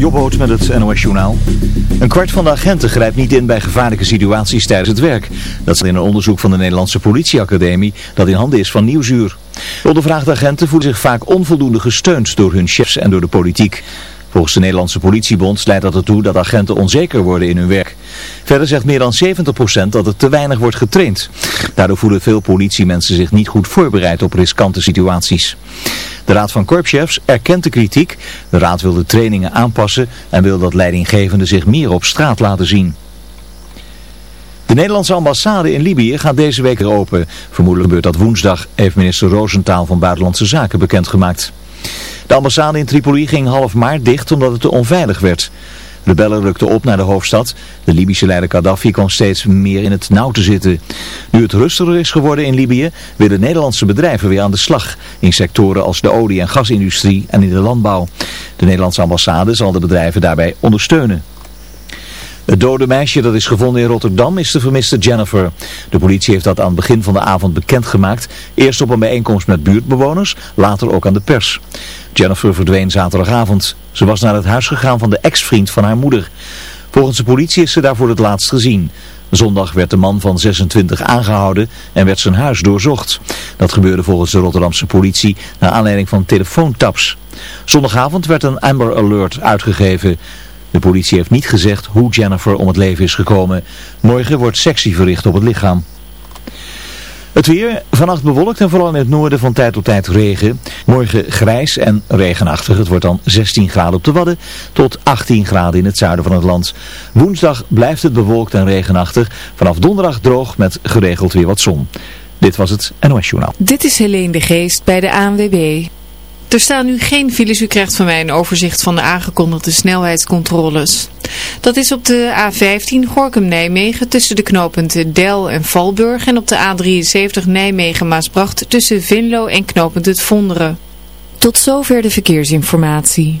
Jobboot met het NOS Journaal. Een kwart van de agenten grijpt niet in bij gevaarlijke situaties tijdens het werk. Dat is in een onderzoek van de Nederlandse politieacademie dat in handen is van Nieuwsuur. De ondervraagde agenten voelen zich vaak onvoldoende gesteund door hun chefs en door de politiek. Volgens de Nederlandse politiebond leidt dat ertoe dat agenten onzeker worden in hun werk. Verder zegt meer dan 70% dat er te weinig wordt getraind. Daardoor voelen veel politiemensen zich niet goed voorbereid op riskante situaties. De Raad van Korpschefs erkent de kritiek. De Raad wil de trainingen aanpassen en wil dat leidinggevenden zich meer op straat laten zien. De Nederlandse ambassade in Libië gaat deze week weer open. Vermoedelijk gebeurt dat woensdag, heeft minister Roosentaal van Buitenlandse Zaken bekendgemaakt. De ambassade in Tripoli ging half maart dicht omdat het te onveilig werd. Rebellen rukten op naar de hoofdstad. De Libische leider Gaddafi kwam steeds meer in het nauw te zitten. Nu het rustiger is geworden in Libië, willen Nederlandse bedrijven weer aan de slag. In sectoren als de olie- en gasindustrie en in de landbouw. De Nederlandse ambassade zal de bedrijven daarbij ondersteunen. Het dode meisje dat is gevonden in Rotterdam is de vermiste Jennifer. De politie heeft dat aan het begin van de avond bekendgemaakt. Eerst op een bijeenkomst met buurtbewoners, later ook aan de pers. Jennifer verdween zaterdagavond. Ze was naar het huis gegaan van de ex-vriend van haar moeder. Volgens de politie is ze daar voor het laatst gezien. Zondag werd de man van 26 aangehouden en werd zijn huis doorzocht. Dat gebeurde volgens de Rotterdamse politie naar aanleiding van telefoontaps. Zondagavond werd een Amber Alert uitgegeven. De politie heeft niet gezegd hoe Jennifer om het leven is gekomen. Morgen wordt sectie verricht op het lichaam. Het weer, vannacht bewolkt en vooral in het noorden van tijd tot tijd regen. Morgen grijs en regenachtig. Het wordt dan 16 graden op de Wadden tot 18 graden in het zuiden van het land. Woensdag blijft het bewolkt en regenachtig. Vanaf donderdag droog met geregeld weer wat zon. Dit was het NOS Journaal. Dit is Helene de Geest bij de ANWB. Er staan nu geen files. U krijgt van mij een overzicht van de aangekondigde snelheidscontroles. Dat is op de A15 Gorkum-Nijmegen tussen de knooppunten Del en Valburg en op de A73 Nijmegen-Maasbracht tussen Vinlo en knooppunt Het Vonderen. Tot zover de verkeersinformatie.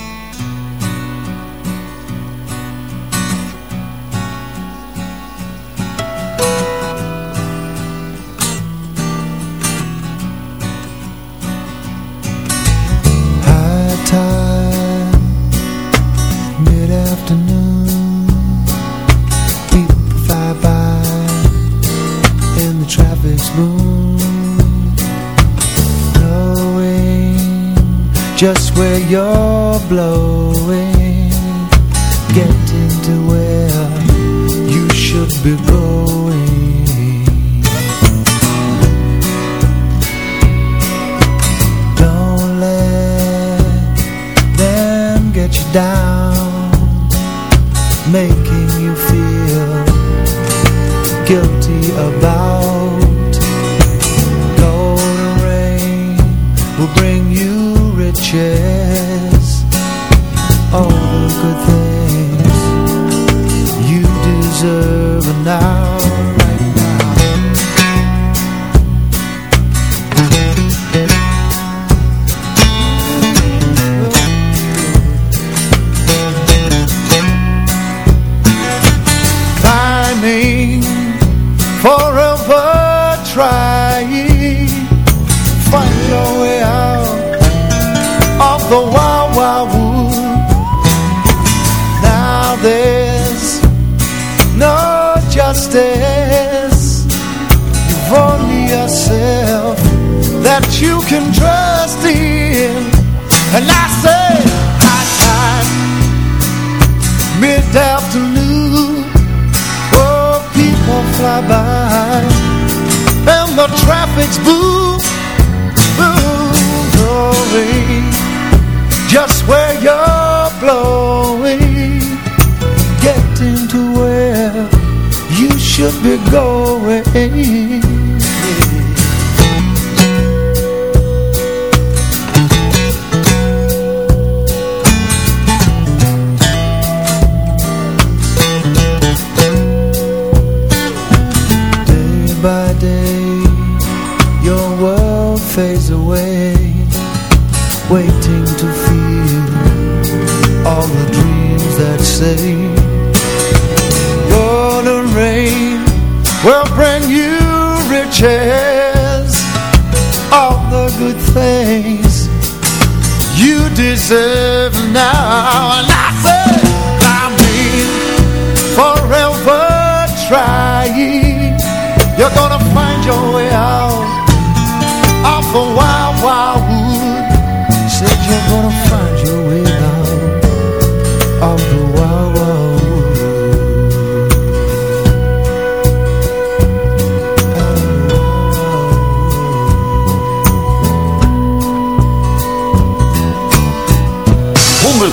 Where you're blowing, getting to where you should be going. Don't let them get you down, can trust in, and I say, high time, mid-afternoon. Oh, people fly by. And the traffic's boom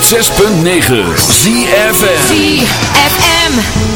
106.9 ZFM ZFM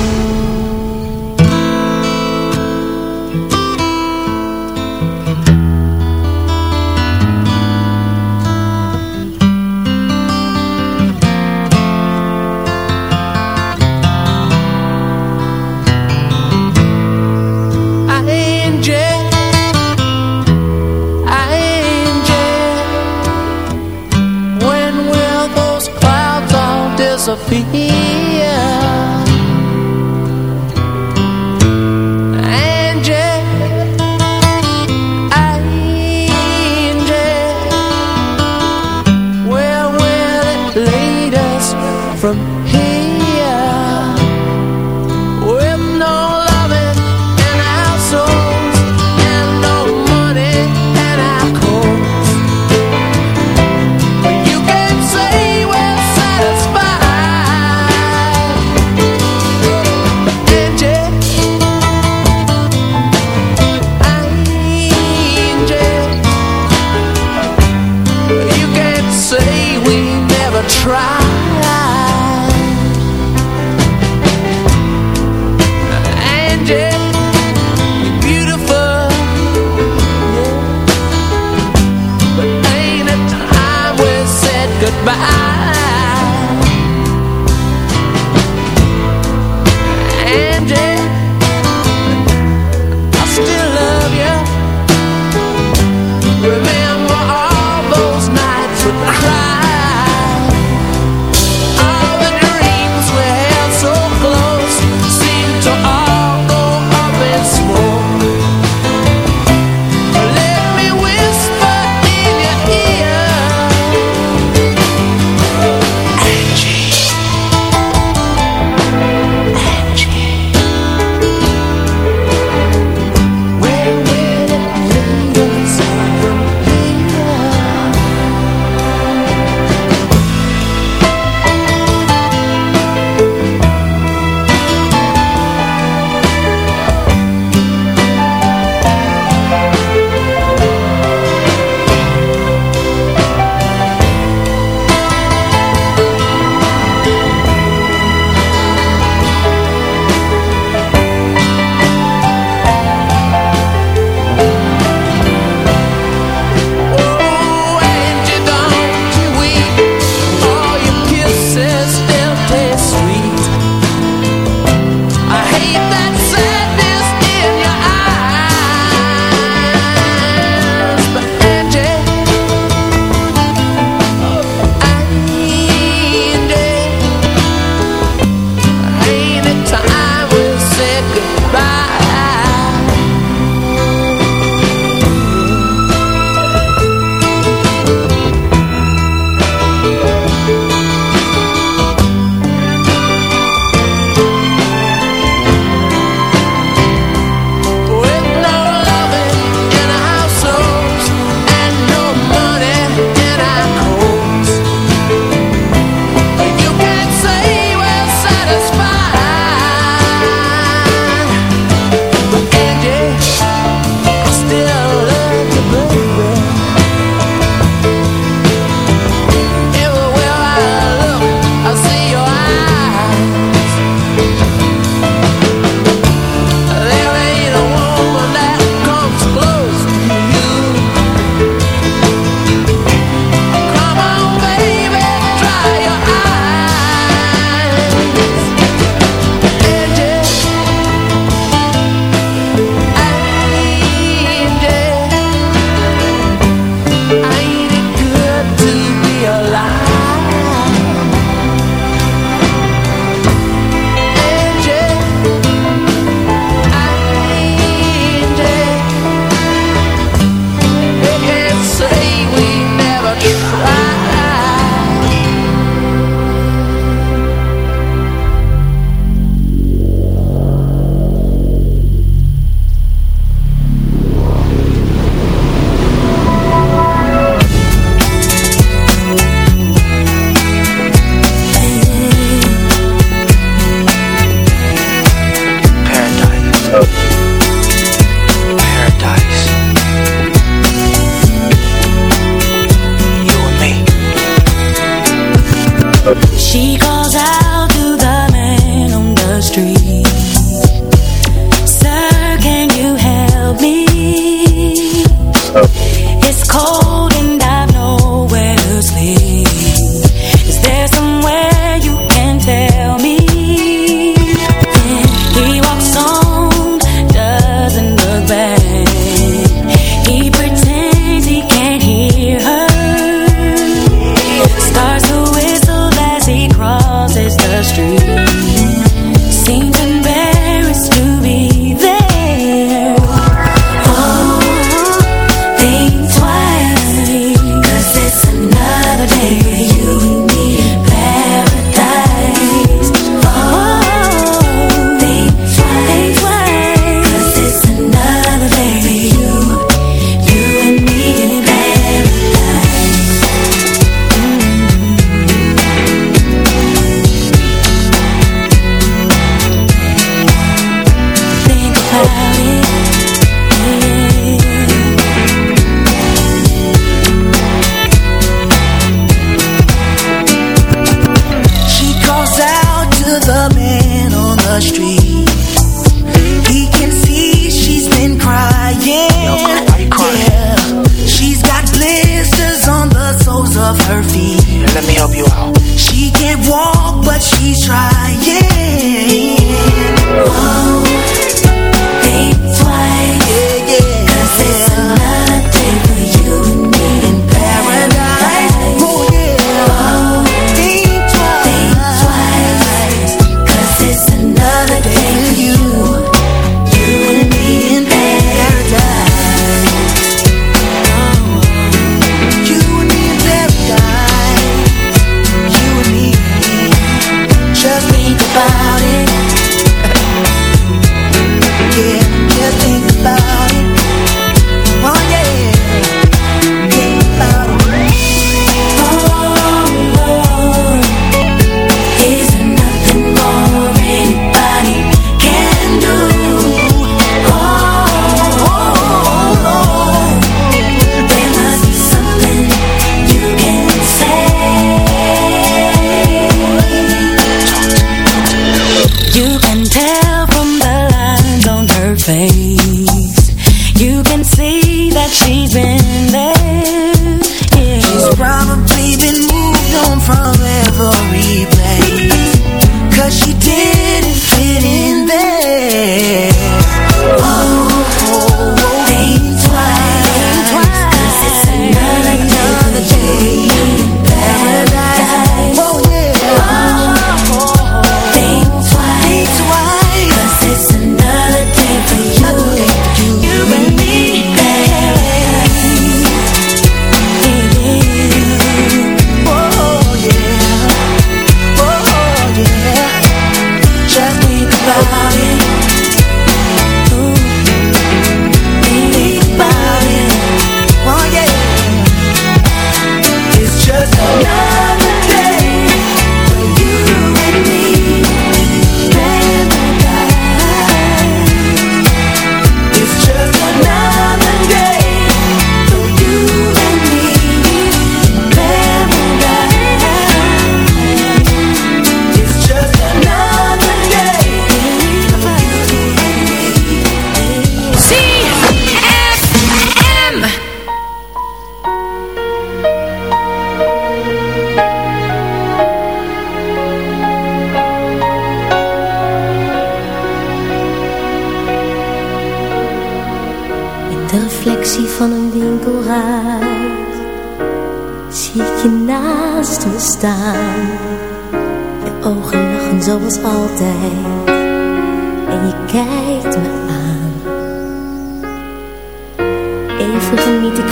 Honderd zes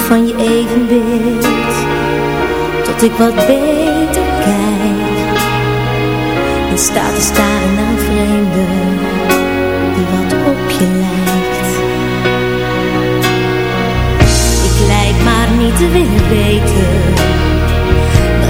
punt negen ZFM ZFM ik wat beter kijk. En staat te staren naar vreemde Die wat op je lijkt. Ik lijk maar niet te willen weten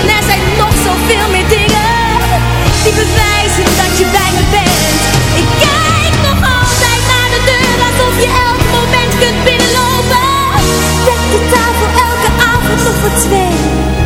En Er zijn nog zoveel meer dingen die bewijzen dat je bij me bent. Ik kijk nog altijd naar de deur alsof je elk moment kunt binnenlopen. Dek de tafel elke avond nog voor twee.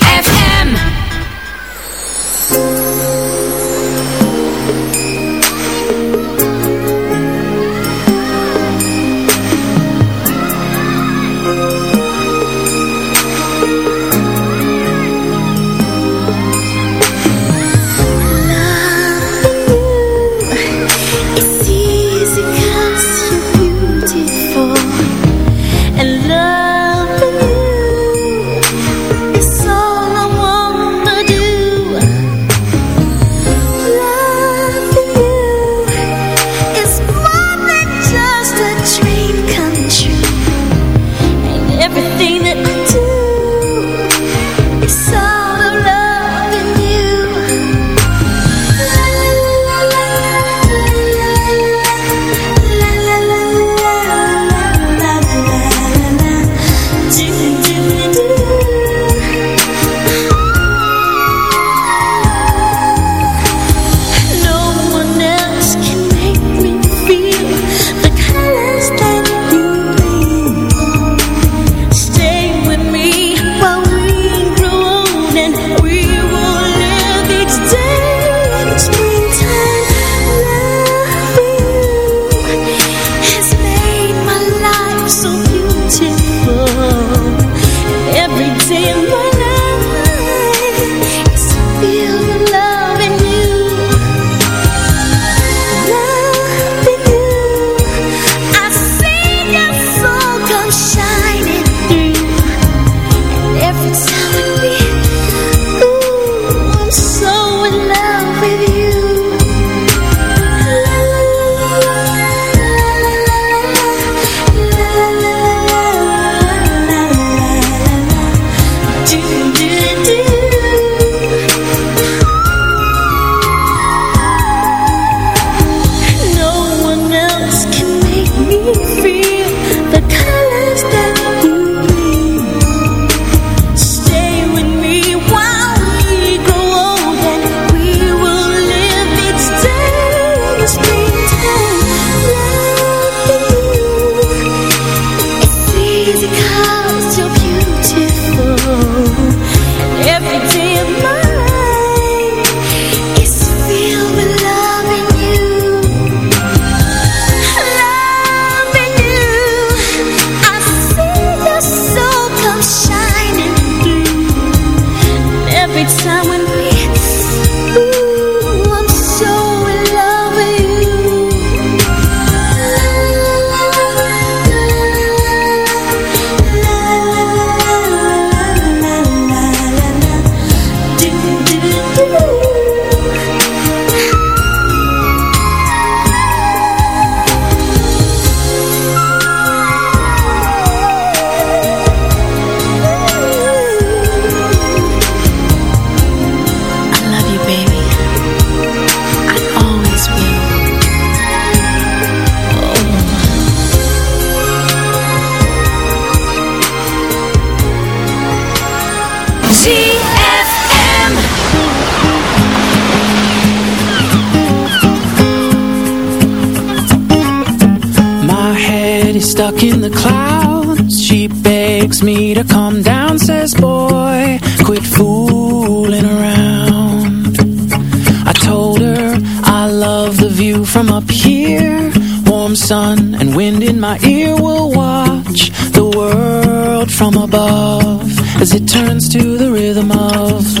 turns to the rhythm of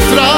vertrouwen.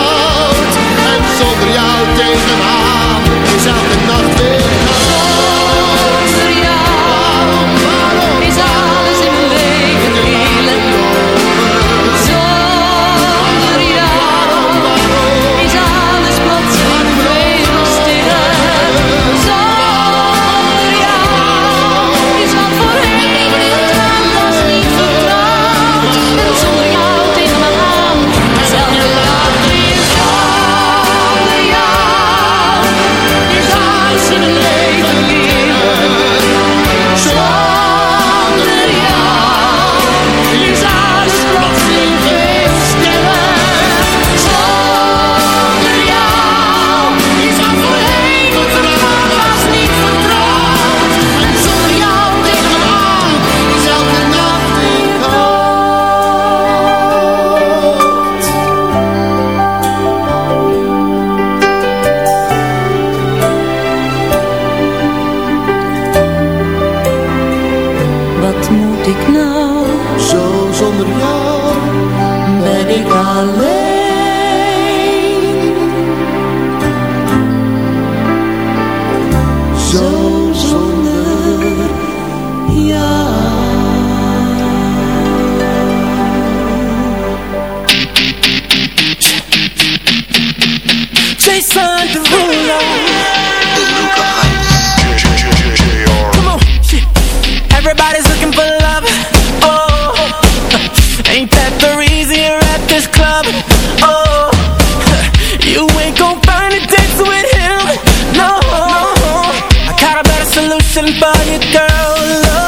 Girl.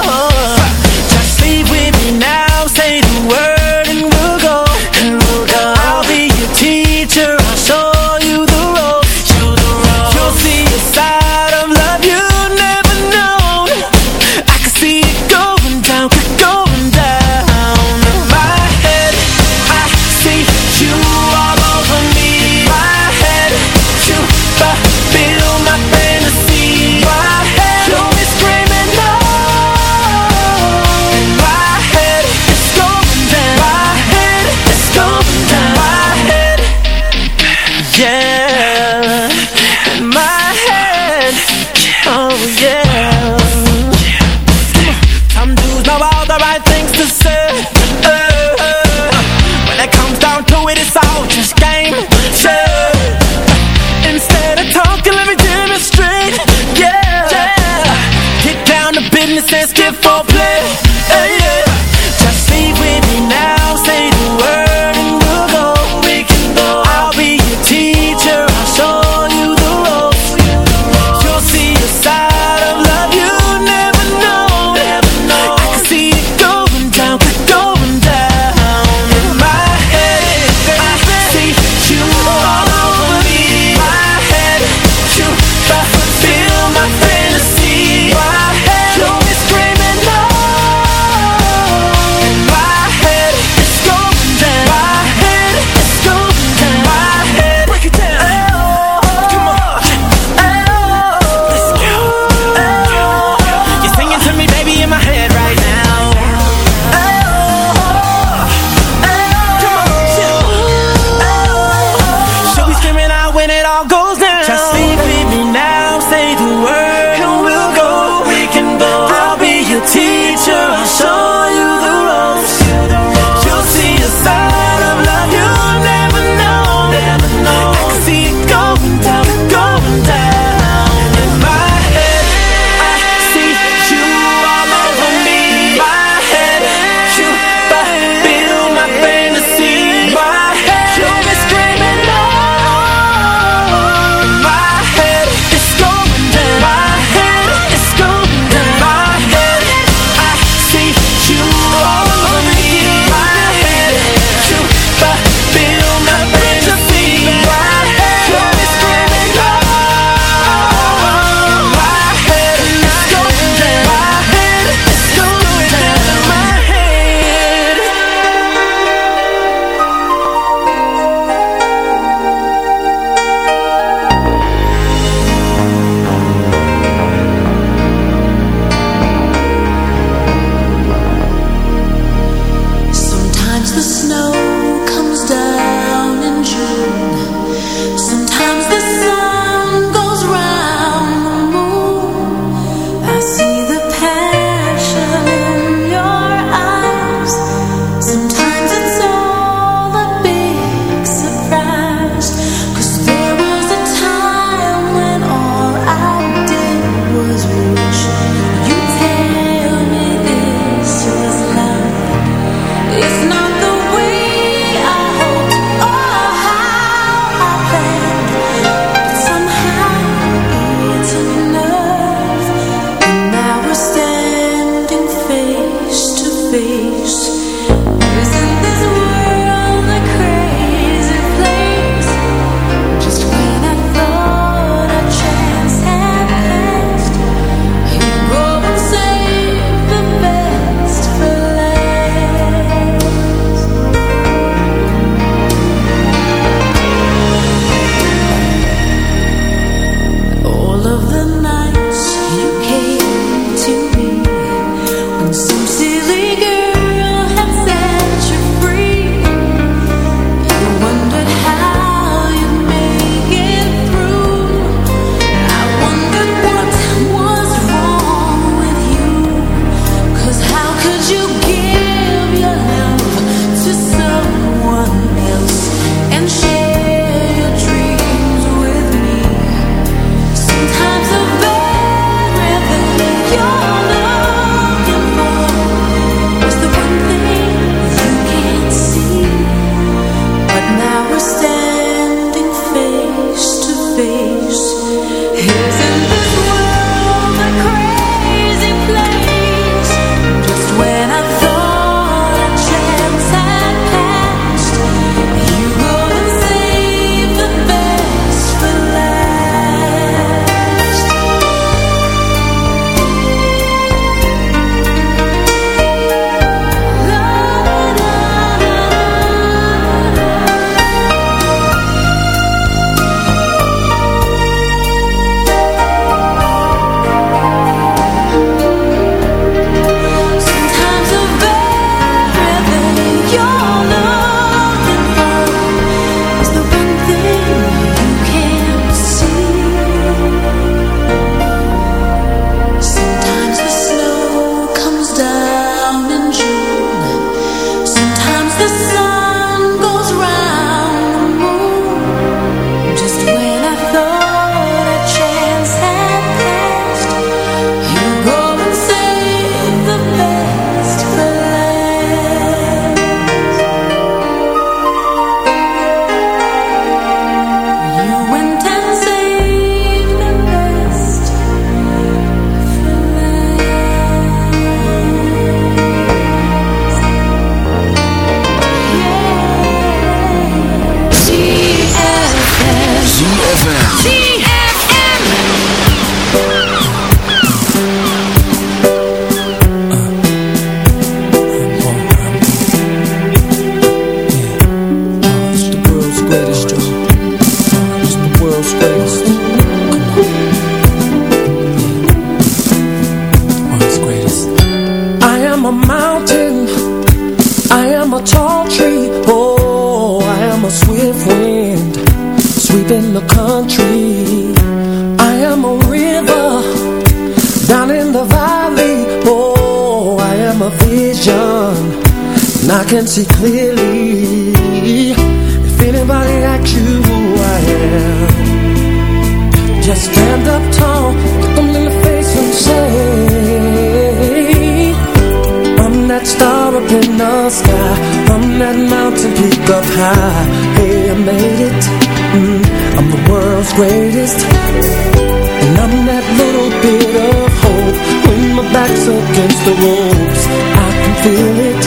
Back's against the ropes. I can feel it.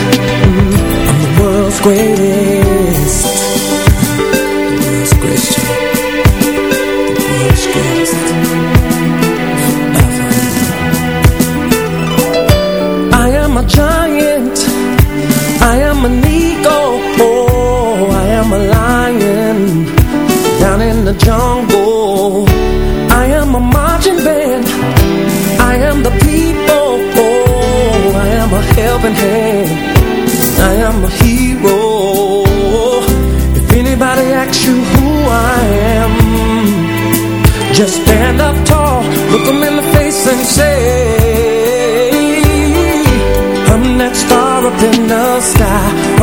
Mm, I'm the world's greatest.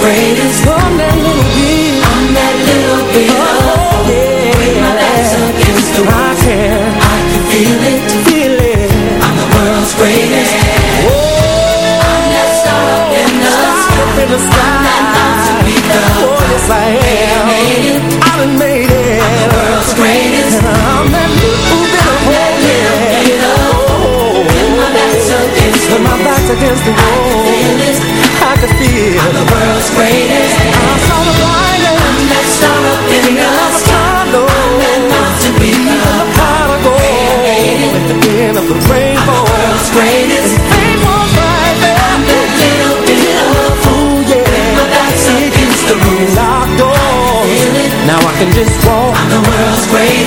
I'm that little bit. I'm that little bit. Oh, yeah. When my back's against the wall, I can. I can feel it. Feel it. I'm the world's greatest. Oh, I'm that star up in the sky. Up in the sky. I'm that mountain peak Oh, yes I am. I made it. I done made it. I'm the world's greatest. And I'm that little bit of. Yeah. Oh, when my back's against the wall. When my back's against the wall. World's greatest. I saw the. I'm that star up in the sky. I'm that mountain peak up high. Go at the end of the rainbow. I'm the world's greatest. Fame was right there. I'm that little bit of hope. yeah. When my back's against the room. Locked doors. Now I can just walk. I'm the world's greatest.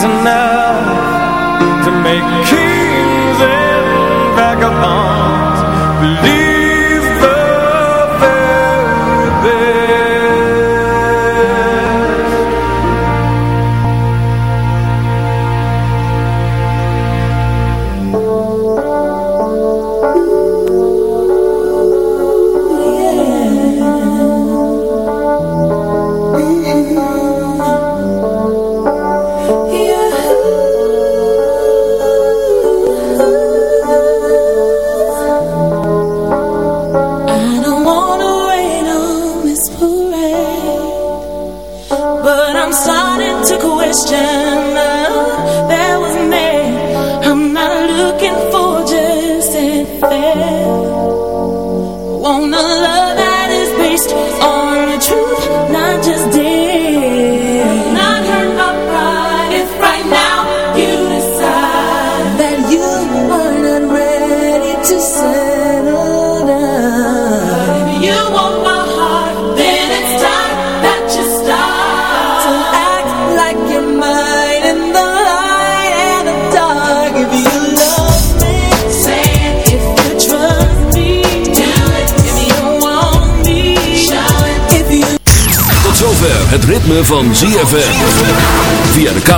enough to make